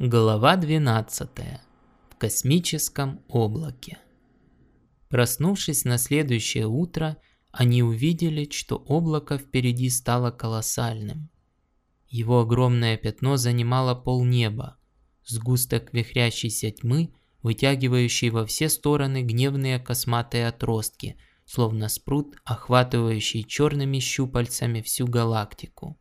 Глава 12. В космическом облаке. Проснувшись на следующее утро, они увидели, что облако впереди стало колоссальным. Его огромное пятно занимало полнеба, сгусток вихрящейся тьмы, вытягивающий во все стороны гневные косматые отростки, словно спрут, охватывающий черными щупальцами всю галактику.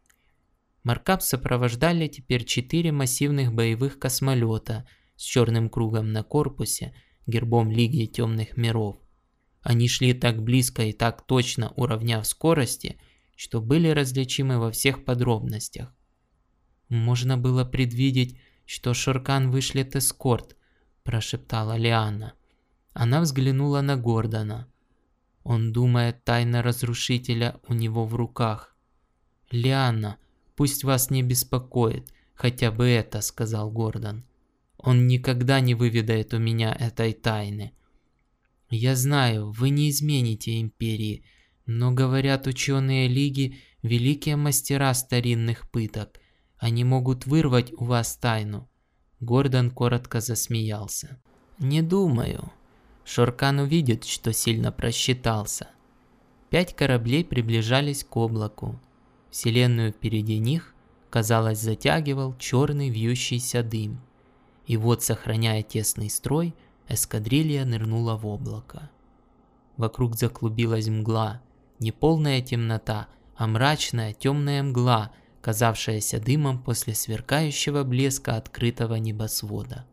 Маркап сопровождали теперь четыре массивных боевых космолета с черным кругом на корпусе, гербом Лиги Темных Миров. Они шли так близко и так точно уравняв скорости, что были различимы во всех подробностях. «Можно было предвидеть, что Шуркан вышлет эскорт», – прошептала Лиана. Она взглянула на Гордона. Он думает, тайна разрушителя у него в руках. «Лиана, Пусть вас не беспокоит, хотя бы это, сказал Гордон. Он никогда не выведает у меня этой тайны. Я знаю, вы не измените империи, но говорят ученые Лиги, великие мастера старинных пыток. Они могут вырвать у вас тайну. Гордон коротко засмеялся. Не думаю. Шоркан увидит, что сильно просчитался. Пять кораблей приближались к облаку. Вселенную впереди них, казалось, затягивал черный вьющийся дым. И вот, сохраняя тесный строй, эскадрилья нырнула в облако. Вокруг заклубилась мгла, не полная темнота, а мрачная темная мгла, казавшаяся дымом после сверкающего блеска открытого небосвода.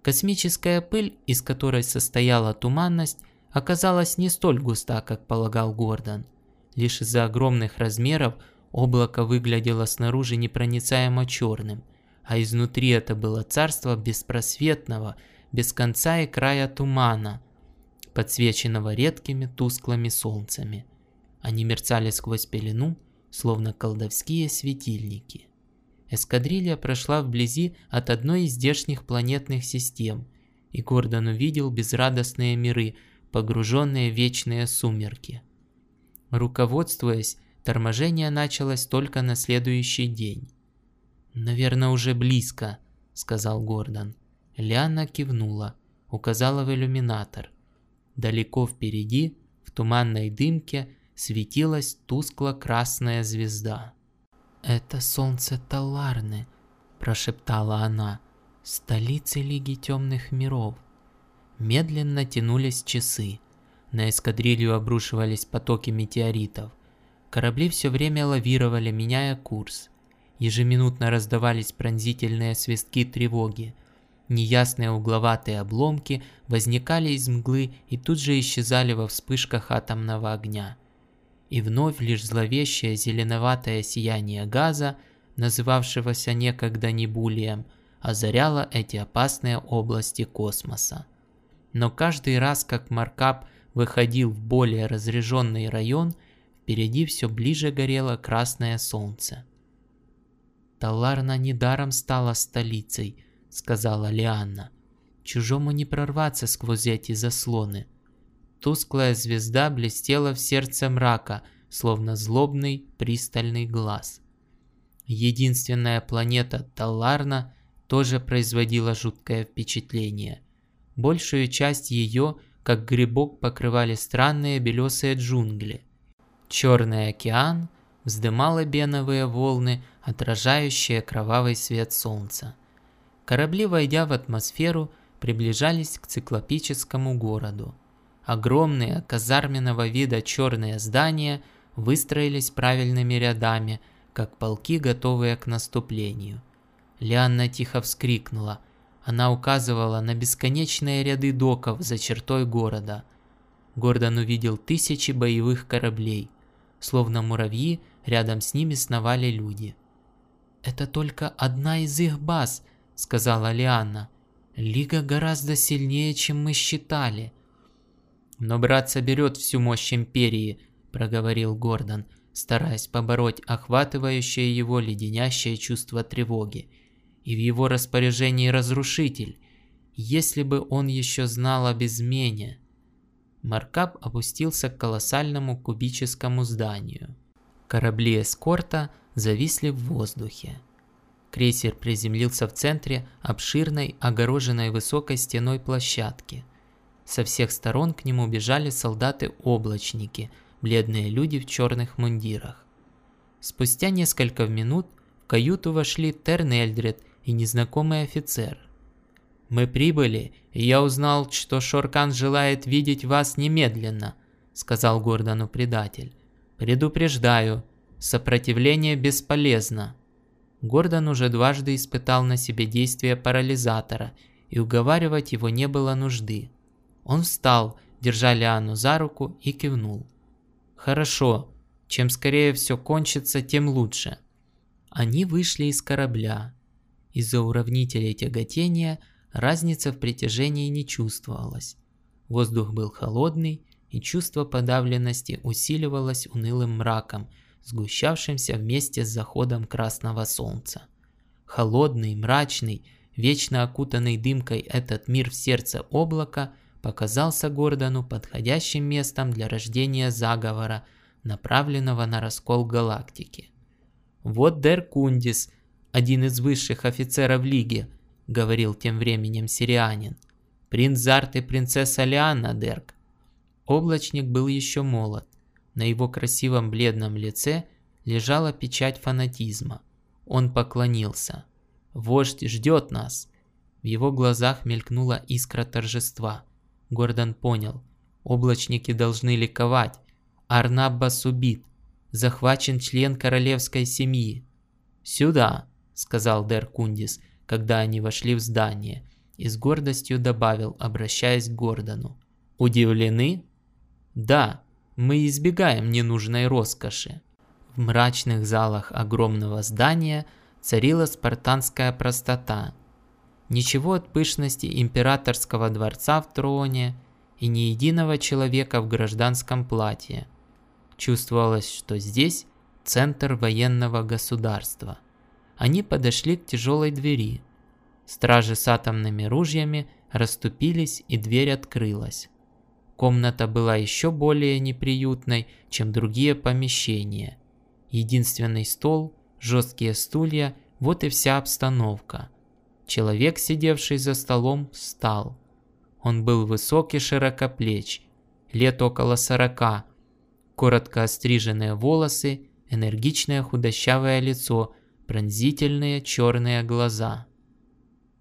Космическая пыль, из которой состояла туманность, оказалась не столь густа, как полагал Гордон – Лишь из-за огромных размеров облако выглядело снаружи непроницаемо черным, а изнутри это было царство беспросветного, без конца и края тумана, подсвеченного редкими тусклыми солнцами. Они мерцали сквозь пелену, словно колдовские светильники. Эскадрилья прошла вблизи от одной из здешних планетных систем, и Гордон увидел безрадостные миры, погруженные в вечные сумерки – Руководствуясь, торможение началось только на следующий день. «Наверное, уже близко», — сказал Гордон. Лиана кивнула, указала в иллюминатор. Далеко впереди, в туманной дымке, светилась тускло-красная звезда. «Это солнце Таларны», – прошептала она, – «столицы Лиги Темных Миров». Медленно тянулись часы. На эскадрилью обрушивались потоки метеоритов. Корабли все время лавировали, меняя курс. Ежеминутно раздавались пронзительные свистки тревоги. Неясные угловатые обломки возникали из мглы и тут же исчезали во вспышках атомного огня. И вновь лишь зловещее зеленоватое сияние газа, называвшегося некогда Небулием, озаряло эти опасные области космоса. Но каждый раз, как Маркап выходил в более разреженный район, впереди все ближе горело красное солнце. «Таларна недаром стала столицей», — сказала Лианна. «Чужому не прорваться сквозь эти заслоны». Тусклая звезда блестела в сердце мрака, словно злобный пристальный глаз. Единственная планета Таларна тоже производила жуткое впечатление. Большую часть ее – как грибок покрывали странные белесые джунгли. Черный океан вздымал беновые волны, отражающие кровавый свет солнца. Корабли, войдя в атмосферу, приближались к циклопическому городу. Огромные казарменного вида черные здания выстроились правильными рядами, как полки, готовые к наступлению. Лианна тихо вскрикнула – она указывала на бесконечные ряды доков за чертой города. Гордон увидел тысячи боевых кораблей. Словно муравьи, рядом с ними сновали люди. «Это только одна из их баз», — сказала Лианна. «Лига гораздо сильнее, чем мы считали». «Но брат соберет всю мощь Империи», — проговорил Гордон, стараясь побороть охватывающее его леденящее чувство тревоги и в его распоряжении разрушитель, если бы он еще знал об измене. Маркап опустился к колоссальному кубическому зданию. Корабли эскорта зависли в воздухе. Крейсер приземлился в центре обширной, огороженной высокой стеной площадки. Со всех сторон к нему бежали солдаты-облачники, бледные люди в черных мундирах. Спустя несколько минут в каюту вошли Терн Эльдред и незнакомый офицер. «Мы прибыли, и я узнал, что Шоркан желает видеть вас немедленно», сказал Гордону предатель. «Предупреждаю, сопротивление бесполезно». Гордон уже дважды испытал на себе действие парализатора, и уговаривать его не было нужды. Он встал, держа Лиану за руку и кивнул. «Хорошо, чем скорее все кончится, тем лучше». Они вышли из корабля. Из-за уравнителей тяготения разница в притяжении не чувствовалась. Воздух был холодный, и чувство подавленности усиливалось унылым мраком – сгущавшимся вместе с заходом красного солнца. Холодный, мрачный, вечно окутанный дымкой этот мир в сердце облака показался Гордону подходящим местом для рождения заговора, направленного на раскол галактики. «Вот Дер Кундис, один из высших офицеров Лиги», — говорил тем временем сирианин. «Принц Зарт и принцесса Лианна Дерк». Облачник был еще молод, на его красивом бледном лице лежала печать фанатизма. Он поклонился. «Вождь ждет нас!» В его глазах мелькнула искра торжества. Гордон понял. Облачники должны ликовать. Арнаббас убит. Захвачен член королевской семьи. «Сюда!» — сказал Дер Кундис, когда они вошли в здание, и с гордостью добавил, обращаясь к Гордону. «Удивлены?» «Да, мы избегаем ненужной роскоши. В мрачных залах огромного здания царила спартанская простота. Ничего от пышности императорского дворца в троне и ни единого человека в гражданском платье. Чувствовалось, что здесь центр военного государства. Они подошли к тяжелой двери. Стражи с атомными ружьями расступились, и дверь открылась. Комната была еще более неприютной, чем другие помещения. Единственный стол, жесткие стулья – вот и вся обстановка. Человек, сидевший за столом, встал. Он был высокий широкоплеч, лет около сорока, коротко остриженные волосы, энергичное худощавое лицо, пронзительные черные глаза.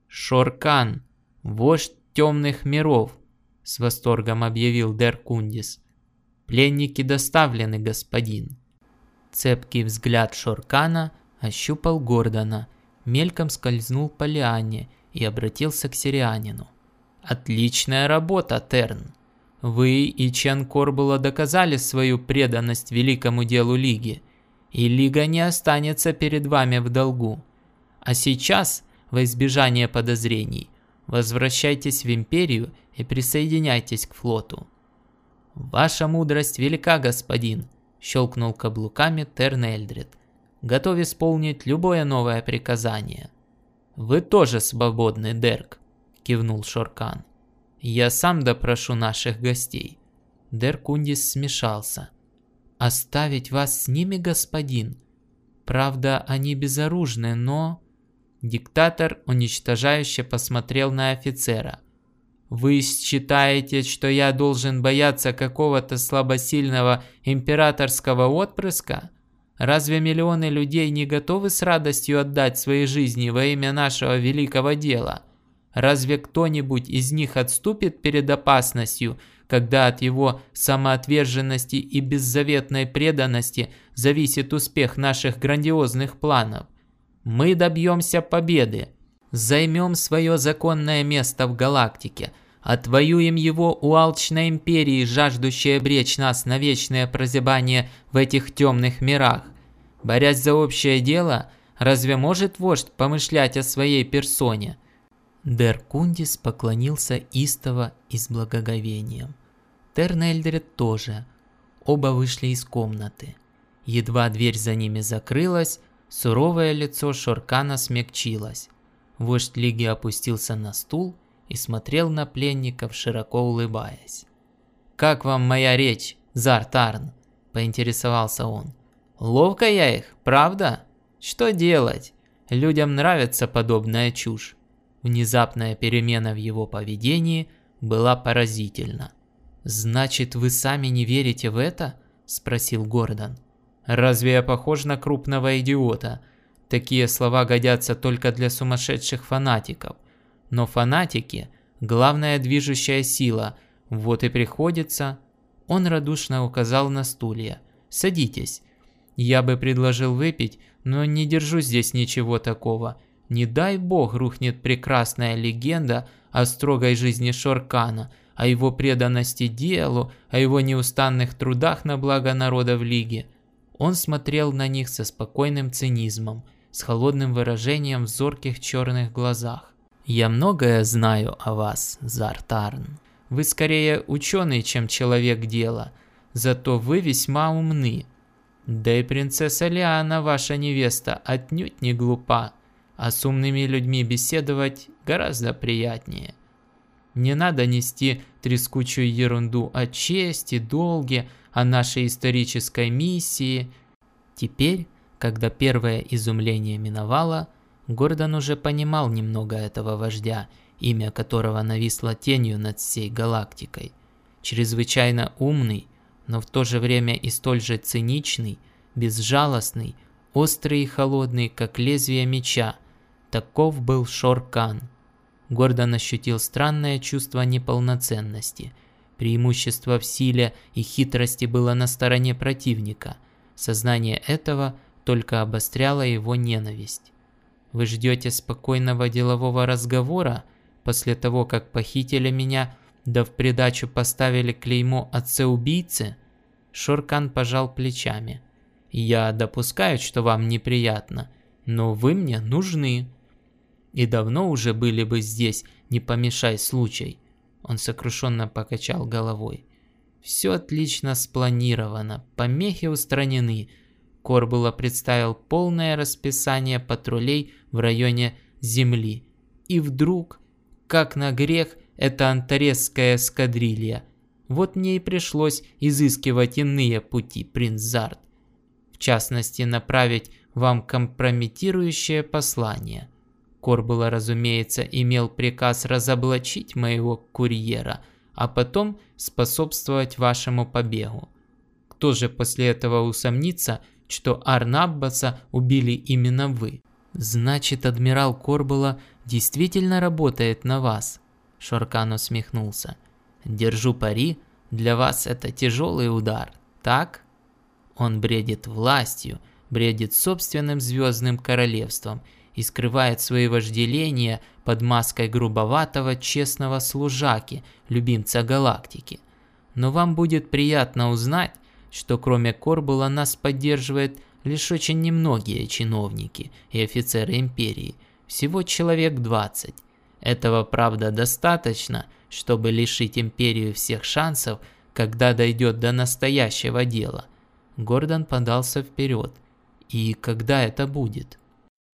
Шоркан, вождь темных миров, с восторгом объявил Дер Кундис. Пленники доставлены, господин. Цепкий взгляд Шоркана ощупал Гордона, мельком скользнул по Лиане и обратился к сирианину. «Отличная работа, Терн! Вы и Чен Корбула доказали свою преданность великому делу Лиги, и Лига не останется перед вами в долгу. А сейчас, во избежание подозрений, возвращайтесь в Империю и присоединяйтесь к флоту». «Ваша мудрость велика, господин», – щелкнул каблуками Терн Эльдрид. «Готов исполнить любое новое приказание». «Вы тоже свободны, Дерк», – кивнул Шоркан. «Я сам допрошу наших гостей». Деркундис смешался. «Оставить вас с ними, господин? Правда, они безоружны, но...» Диктатор уничтожающе посмотрел на офицера. Вы считаете, что я должен бояться какого-то слабосильного императорского отпрыска? Разве миллионы людей не готовы с радостью отдать свои жизни во имя нашего великого дела? Разве кто-нибудь из них отступит перед опасностью, когда от его самоотверженности и беззаветной преданности зависит успех наших грандиозных планов? Мы добьемся победы, займем свое законное место в галактике – Отвоюем его у алчной империи, жаждущей обречь нас на вечное прозябание в этих темных мирах. Борясь за общее дело, разве может вождь помышлять о своей персоне? Дер Кундис поклонился истово и с благоговением. Тернельдред тоже. Оба вышли из комнаты. Едва дверь за ними закрылась, суровое лицо Шоркана смягчилось. Вождь Лиги опустился на стул и смотрел на пленников, широко улыбаясь. «Как вам моя речь, Зартарн?» – поинтересовался он. «Ловко я их, правда? Что делать? Людям нравится подобная чушь. Внезапная перемена в его поведении была поразительна. «Значит, вы сами не верите в это?» – спросил Гордон. «Разве я похож на крупного идиота? Такие слова годятся только для сумасшедших фанатиков. Но фанатики – главная движущая сила, вот и приходится...» Он радушно указал на стулья. «Садитесь. Я бы предложил выпить, но не держу здесь ничего такого. Не дай бог рухнет прекрасная легенда о строгой жизни Шоркана, о его преданности делу, о его неустанных трудах на благо народа в Лиге. Он смотрел на них со спокойным цинизмом, с холодным выражением в зорких черных глазах. «Я многое знаю о вас, Зартарн. Вы скорее ученый, чем человек дела, зато вы весьма умны. Да и принцесса Лиана, ваша невеста, отнюдь не глупа, а с умными людьми беседовать гораздо приятнее. Не надо нести трескучую ерунду о чести, долге, о нашей исторической миссии. Теперь, когда первое изумление миновало, Гордон уже понимал немного этого вождя, имя которого нависло тенью над всей галактикой. Чрезвычайно умный, но в то же время и столь же циничный, безжалостный, острый и холодный, как лезвие меча. Таков был Шоркан. Гордон ощутил странное чувство неполноценности. Преимущество в силе и хитрости было на стороне противника. Сознание этого только обостряло его ненависть. Вы ждете спокойного делового разговора после того, как похитили меня да в придачу поставили клеймо отца-убийцы, Шоркан пожал плечами. Я допускаю, что вам неприятно, но вы мне нужны. И давно уже были бы здесь, не помешай случай. Он сокрушенно покачал головой. Все отлично спланировано, помехи устранены. Корбула представил полное расписание патрулей в районе Земли. И вдруг, как на грех, это антаресская эскадрилья. Вот мне и пришлось изыскивать иные пути, принц Зарт. В частности, направить вам компрометирующее послание. Корбула, разумеется, имел приказ разоблачить моего курьера, а потом способствовать вашему побегу. Кто же после этого усомнится, что Арнаббаса убили именно вы? Значит, адмирал Корбула действительно работает на вас. Шоркан усмехнулся. «Держу пари, для вас это тяжелый удар, так?» Он бредит властью, бредит собственным звездным королевством и скрывает свои вожделения под маской грубоватого честного служаки, любимца галактики. Но вам будет приятно узнать, что кроме Корбула нас поддерживает лишь очень немногие чиновники и офицеры Империи, всего человек 20. Этого, правда, достаточно, чтобы лишить Империю всех шансов, когда дойдет до настоящего дела. Гордон подался вперед. И когда это будет?